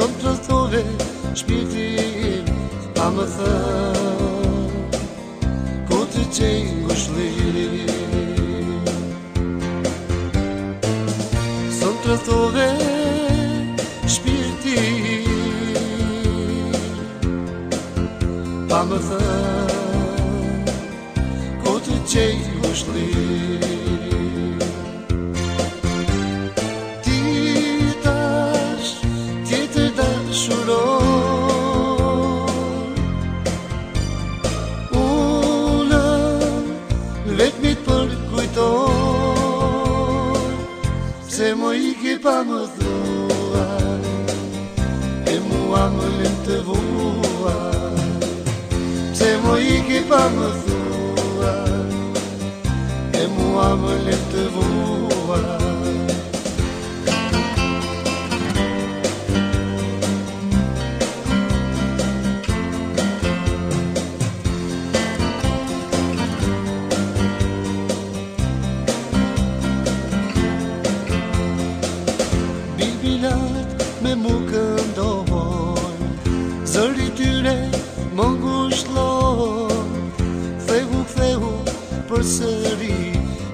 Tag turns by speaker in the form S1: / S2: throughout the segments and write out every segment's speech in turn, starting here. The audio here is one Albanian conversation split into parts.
S1: sot të thove shpiti Pa më thë Ku të qenj më shli të thove shpiti Pa më thë Ku të qenj vetmi për kujton Pse më i ke pa më thua E mua më lëm të vua Pse më i ke pa më thua E mua më lëm të vua ndohon Zëri tyre më ngushlon Thehu, thehu, për sëri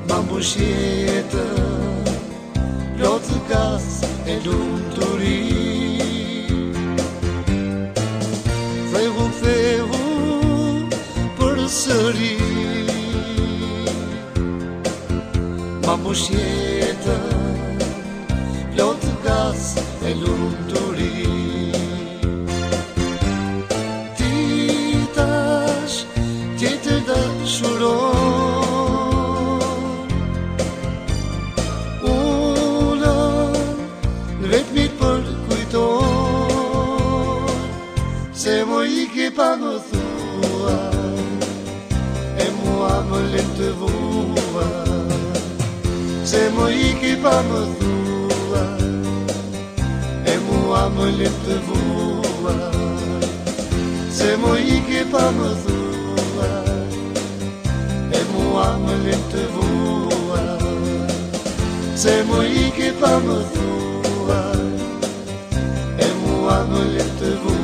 S1: Ma më bëshjetë Lotë kas e lumë të ri Thehu, thehu, për sëri Ma më bëshjetë pas e lumturi Ti tash tjetër dhe shuron Ula në vetë mi për kujton Se mo i ke pa më thua E mua më lëmë të vua Se mo i ke pa më thua E mua më lepë të vua Se mu i këpa më dhura E mua më lepë të vua Se mu i këpa më dhura E mua më lepë të vua